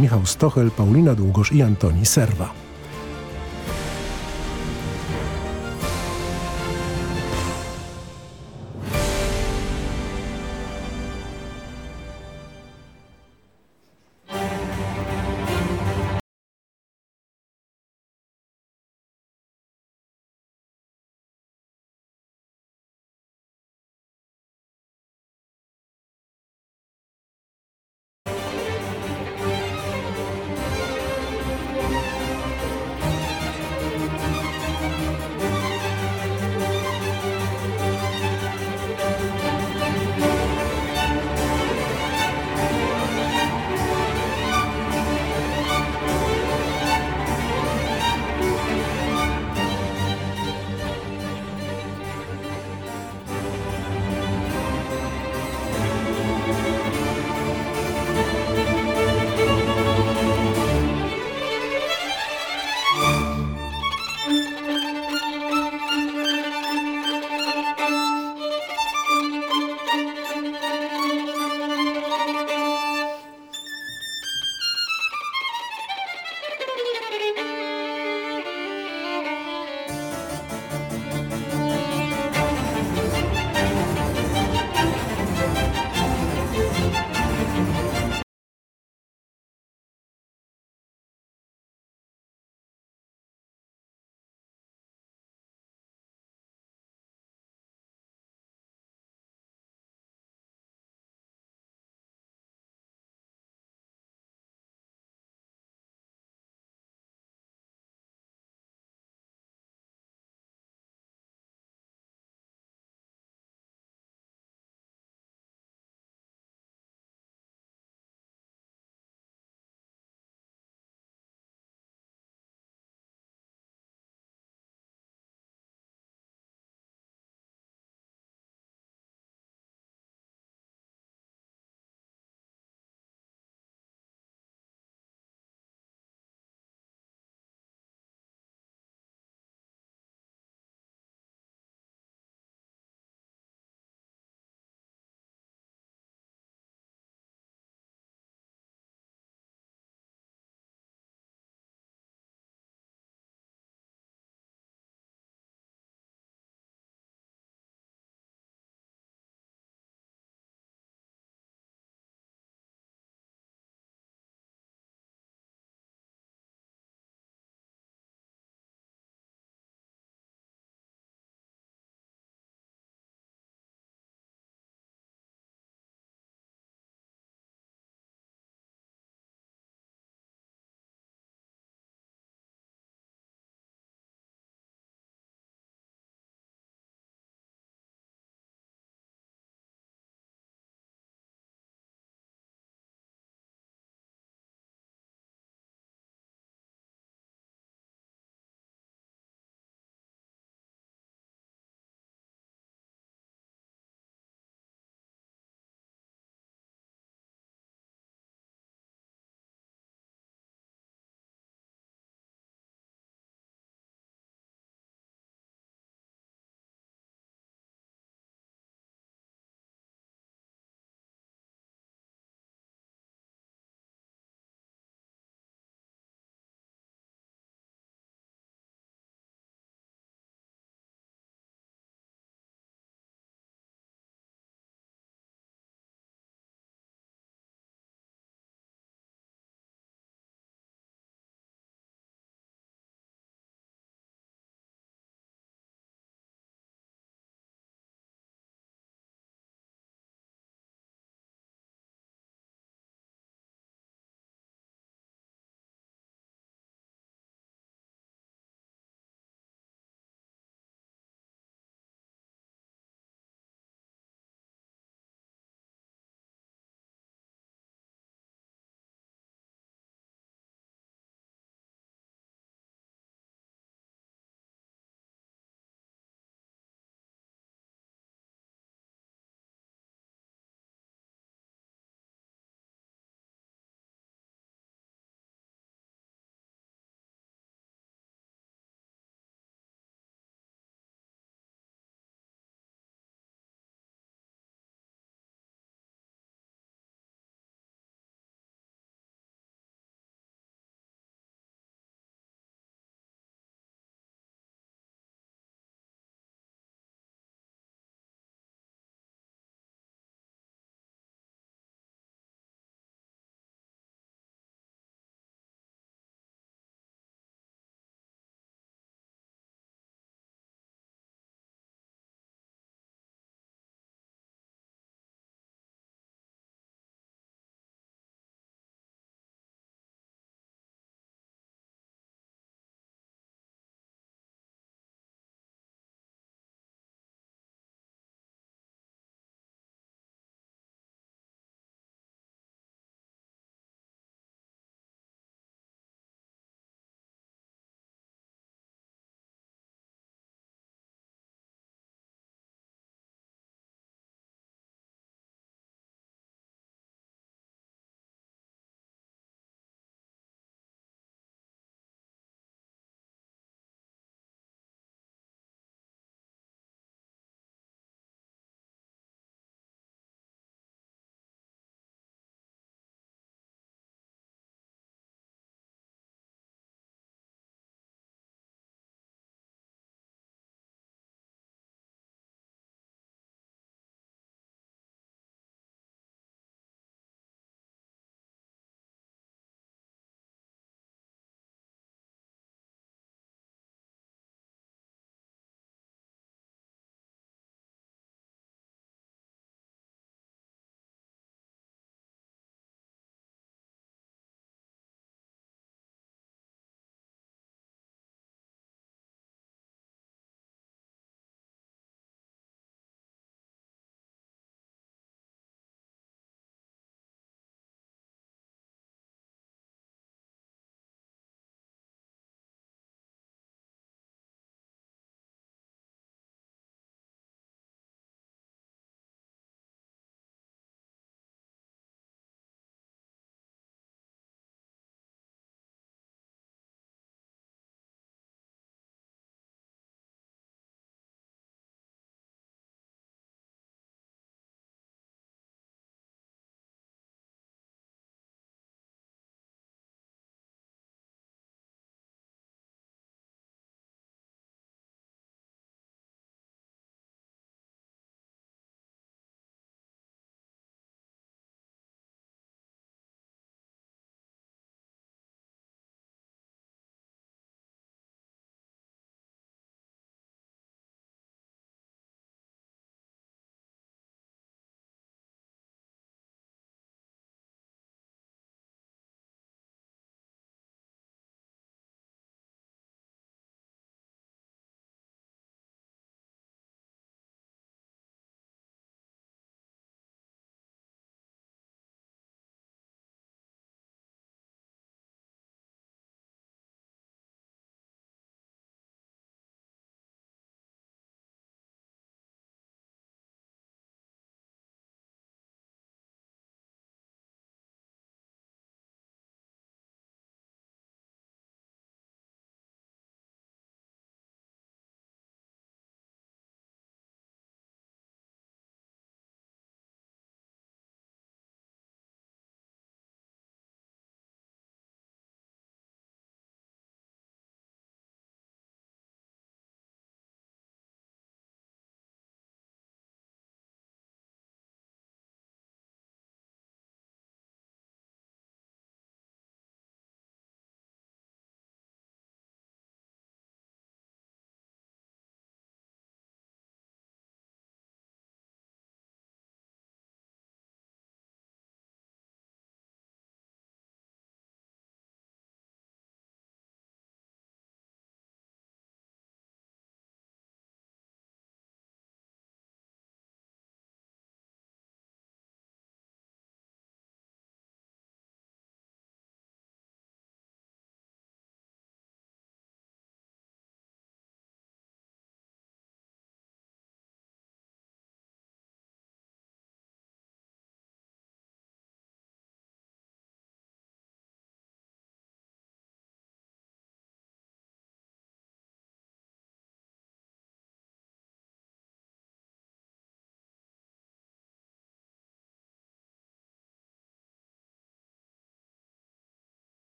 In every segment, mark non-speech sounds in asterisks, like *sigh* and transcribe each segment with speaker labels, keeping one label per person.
Speaker 1: Michał Stochel, Paulina Długosz i Antoni Serwa.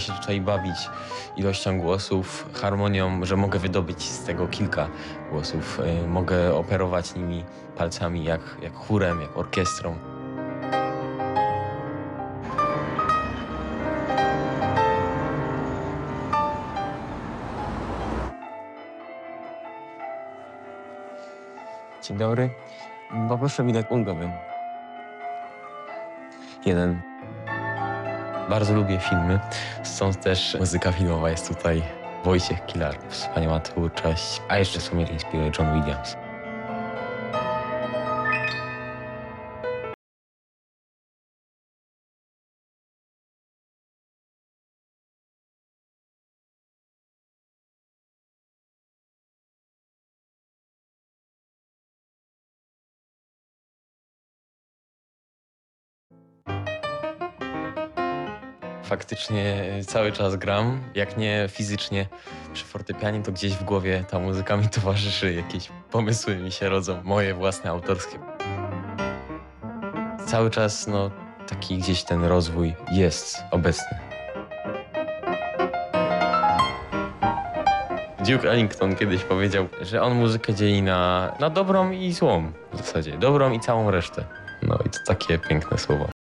Speaker 2: Się tutaj bawić ilością głosów, harmonią, że mogę wydobyć z tego kilka głosów. Y, Mogę operować nimi palcami jak, jak chórem, jak orkiestrą. Dzień dobry. Poproszę bilet ulgowy. Jeden. Bardzo lubię filmy, stąd też muzyka filmowa jest tutaj. Wojciech Kilar, wspaniała twórczość, a jeszcze w sumie inspiruje John Williams. Faktycznie cały czas gram. Jak nie fizycznie przy fortepianie, to gdzieś w głowie ta muzyka mi towarzyszy. Jakieś pomysły mi się rodzą, moje własne, autorskie. Cały czas no, taki gdzieś ten rozwój jest obecny. Duke Ellington kiedyś powiedział, że on muzykę dzieli na, na dobrą i złą w zasadzie. Dobrą i całą resztę. No i to takie piękne słowa.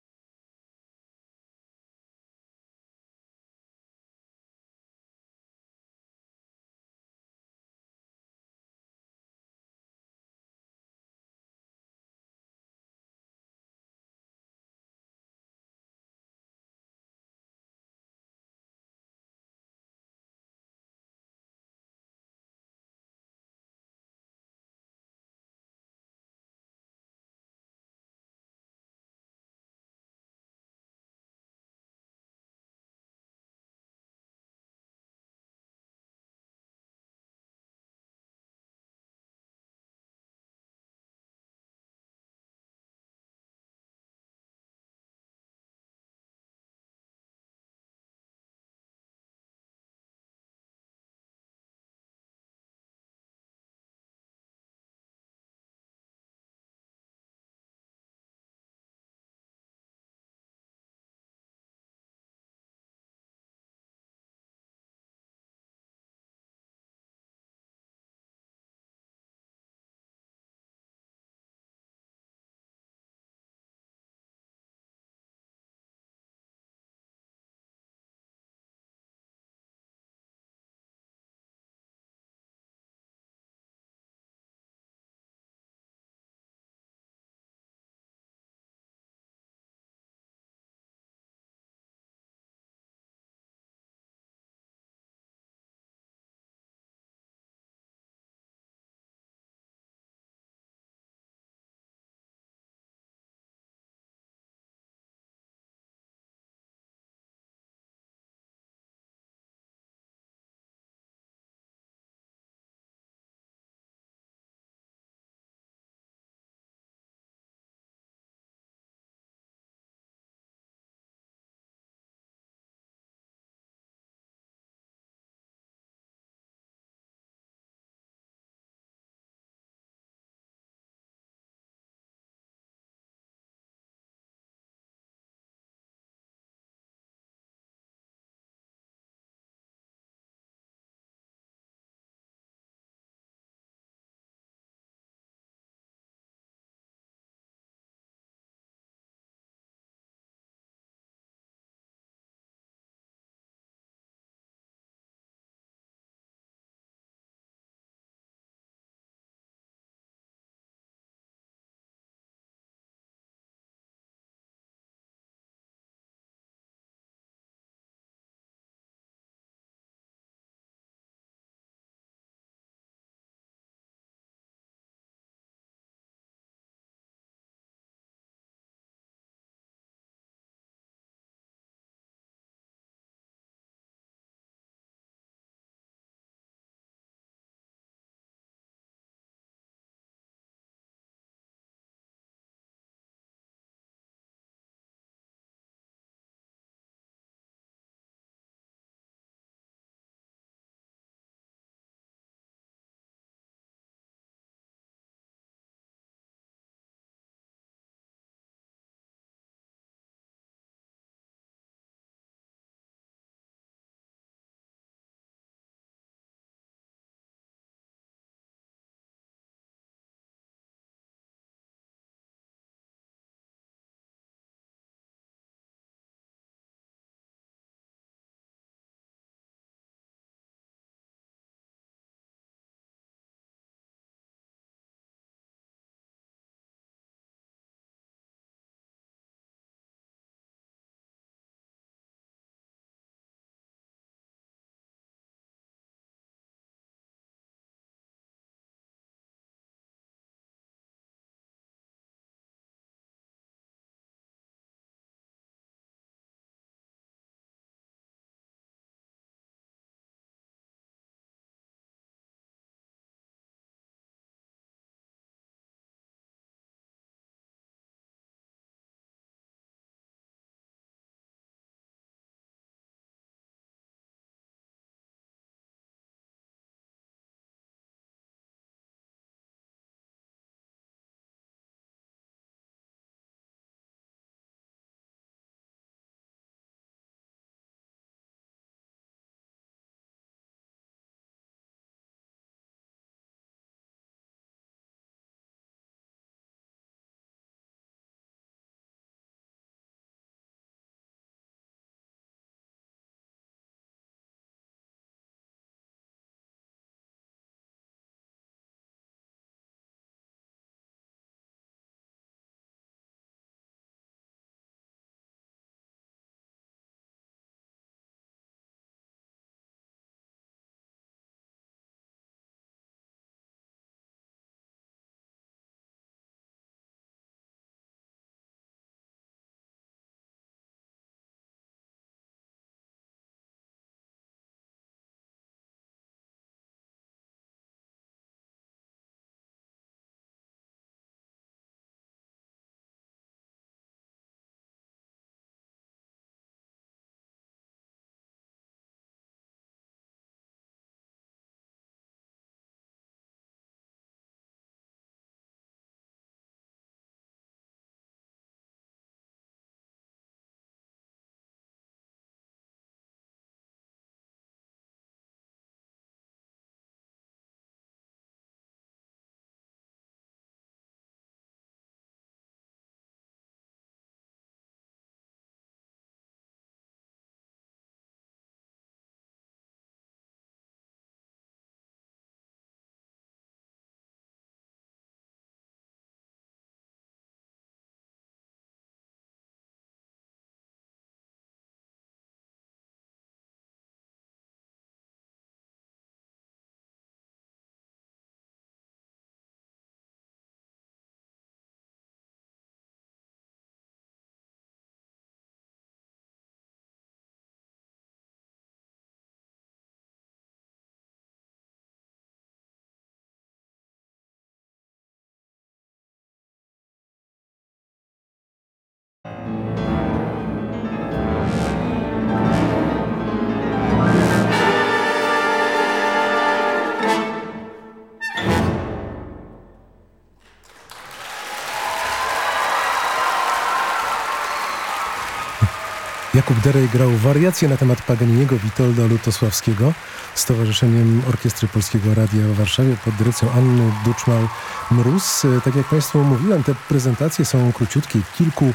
Speaker 1: Jakub Derej grał wariacje na temat Paganiniego Witolda Lutosławskiego z Towarzyszeniem Orkiestry Polskiego Radia w Warszawie pod dyrekcją Anny Duczmal-Mróz. Tak jak Państwu mówiłem, te prezentacje są króciutkie, kilku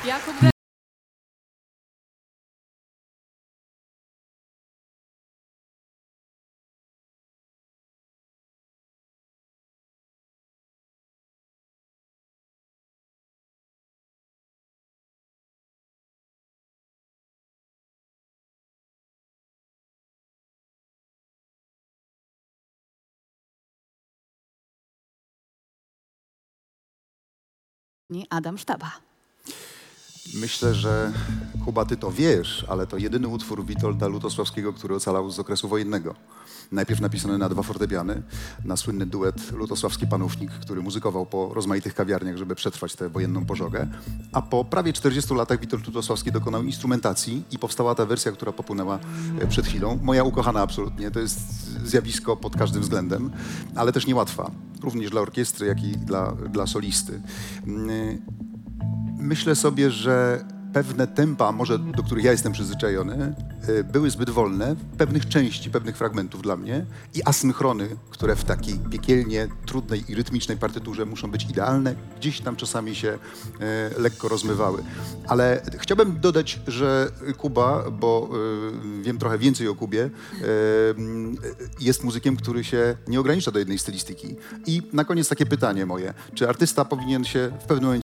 Speaker 3: Adam Sztaba.
Speaker 4: Myślę, że Kuba, ty to wiesz, ale to jedyny utwór Witolda Lutosławskiego, który ocalał z okresu wojennego. Najpierw napisany na dwa fortepiany, na słynny duet Lutosławski-Panównik, który muzykował po rozmaitych kawiarniach, żeby przetrwać tę wojenną pożogę. A po prawie 40 latach Witold Lutosławski dokonał instrumentacji i powstała ta wersja, która popłynęła e, przed chwilą. Moja ukochana absolutnie. To jest zjawisko pod każdym względem, ale też niełatwa. Również dla orkiestry, jak i dla, dla solisty. Myślę sobie, że pewne tempa, może do których ja jestem przyzwyczajony, y, były zbyt wolne, pewnych części, pewnych fragmentów dla mnie i asynchrony, które w takiej piekielnie trudnej i rytmicznej partyturze muszą być idealne, gdzieś tam czasami się y, lekko rozmywały. Ale chciałbym dodać, że Kuba, bo y, wiem trochę więcej o Kubie, jest muzykiem, który się nie ogranicza do jednej stylistyki. I na koniec takie pytanie moje. Czy artysta powinien się w pewnym momencie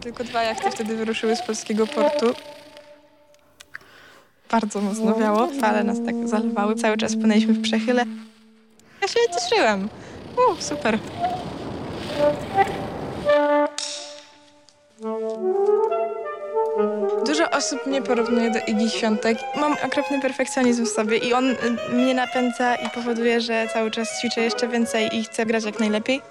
Speaker 3: Tylko dwa jachty wtedy wyruszyły z polskiego portu. Bardzo mocno wiało, fale nas tak zalewały, cały czas płynęliśmy w przechyle. Ja się cieszyłam. U, super. Dużo osób mnie porównuje do Igi Świątek. Mam okropny perfekcjonizm w sobie i on y, mnie napędza i powoduje, że cały czas ćwiczę jeszcze więcej i chcę grać jak najlepiej.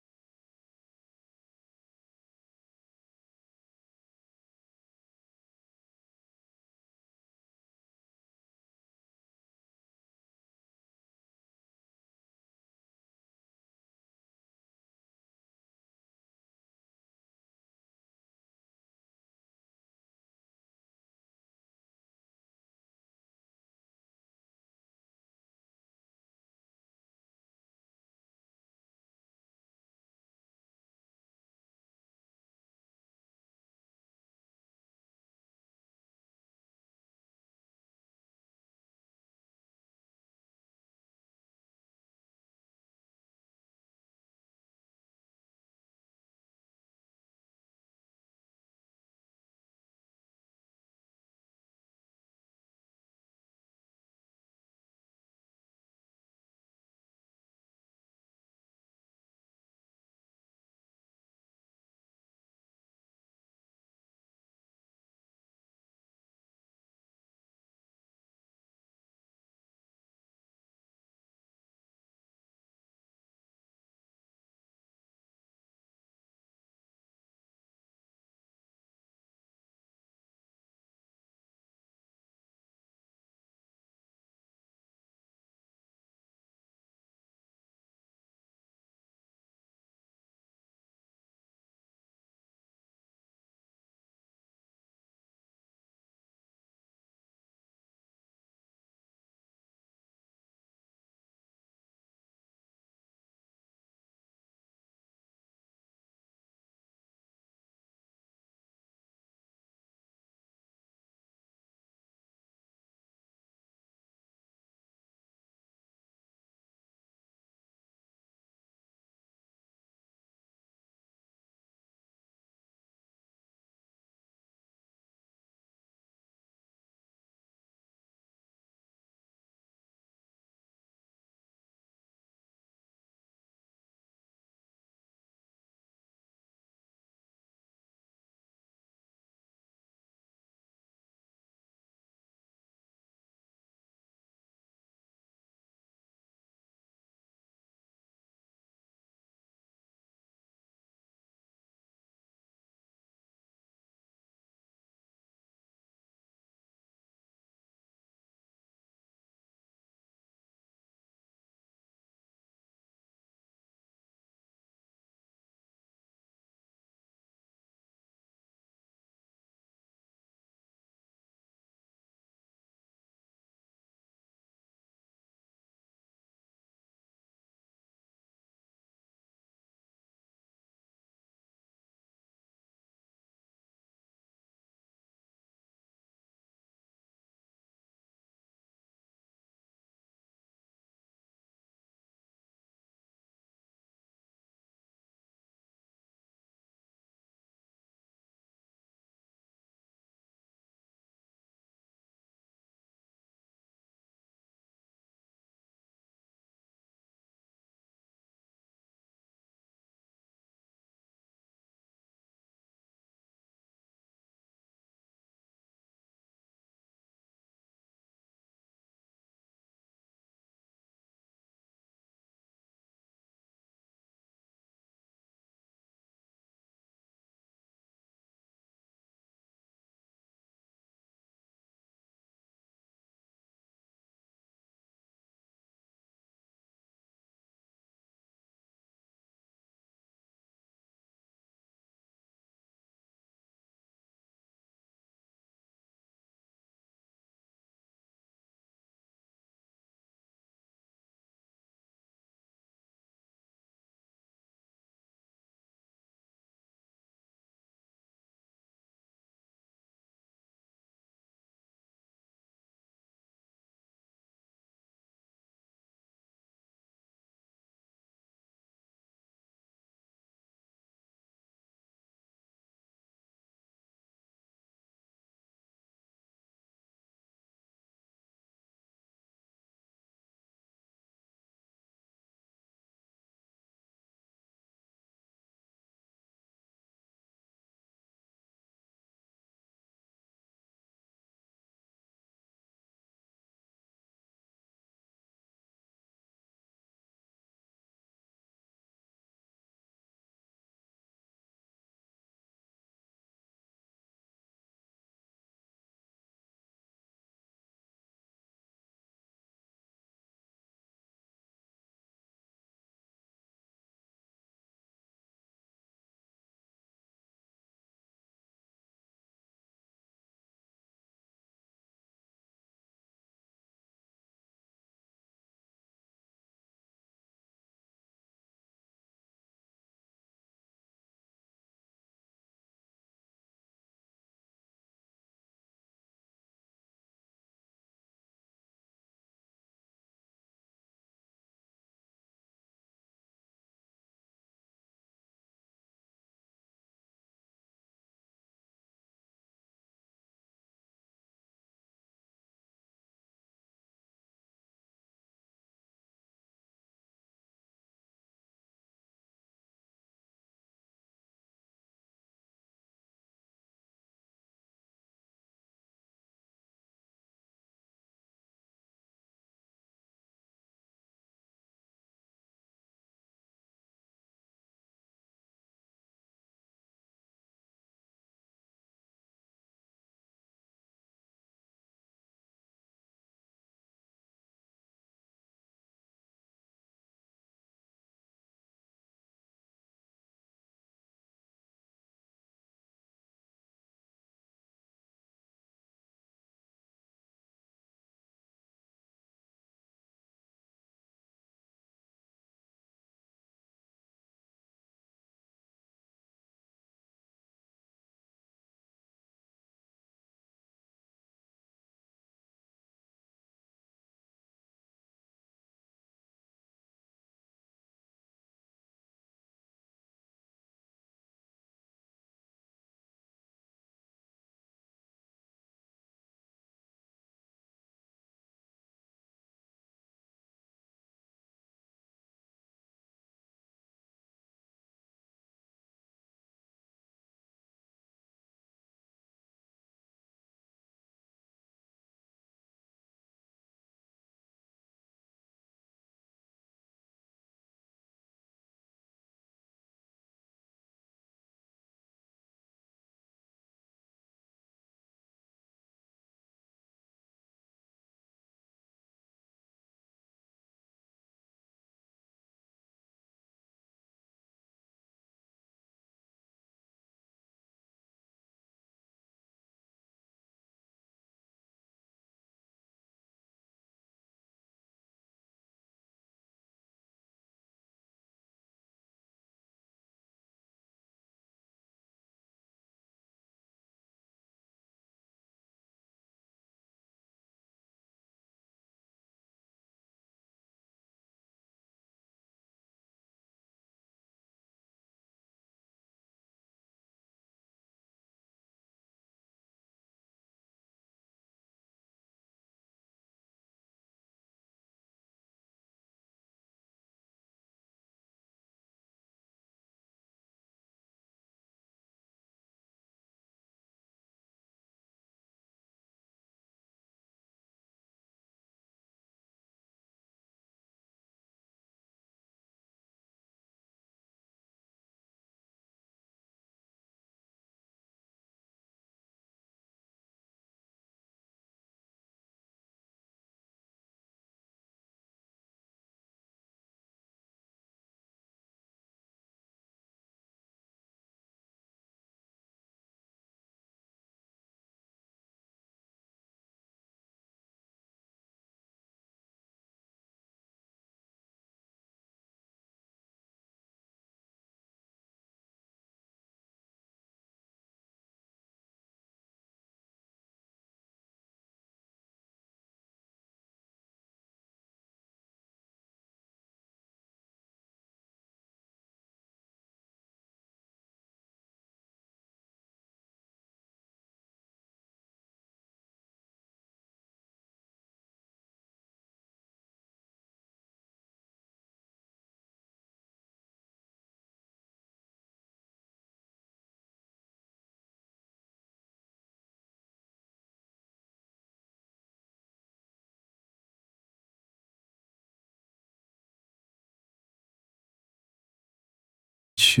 Speaker 1: Zaśpiewać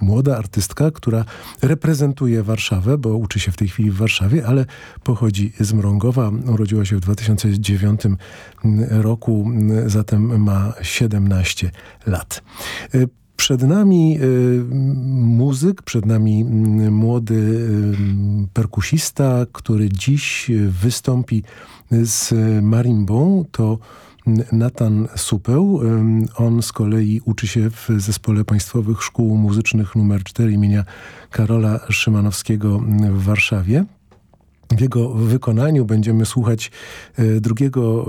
Speaker 1: młoda artystka, która reprezentuje Warszawę, bo uczy się w tej chwili w Warszawie, ale pochodzi z Mrągowa. Urodziła się w 2009 roku, zatem ma 17 lat. Przed nami y, muzyk, przed nami y, młody y, perkusista, który dziś wystąpi z marimbą. To Natan Supeł. On z kolei uczy się w Zespole Państwowych Szkół Muzycznych nr 4 imienia Karola Szymanowskiego w Warszawie. W jego wykonaniu będziemy słuchać drugiego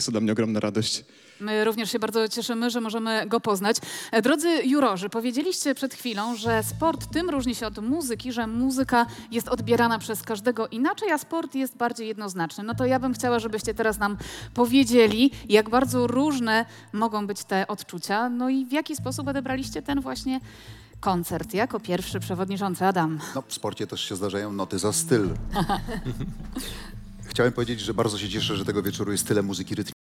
Speaker 5: jest to dla mnie ogromna radość.
Speaker 6: My również się bardzo cieszymy, że możemy go poznać. E, Drodzy jurorzy, powiedzieliście przed chwilą, że sport tym różni się od muzyki, że muzyka jest odbierana przez każdego inaczej, a sport jest bardziej jednoznaczny. No to ja bym chciała, żebyście teraz nam powiedzieli, jak bardzo różne mogą być te odczucia, no i w jaki sposób odebraliście ten właśnie koncert. Jako pierwszy przewodniczący Adam.
Speaker 4: No, w sporcie też się zdarzają noty za styl. *laughs* Chciałem powiedzieć, że bardzo się cieszę, że tego wieczoru jest tyle muzyki rytmicznej.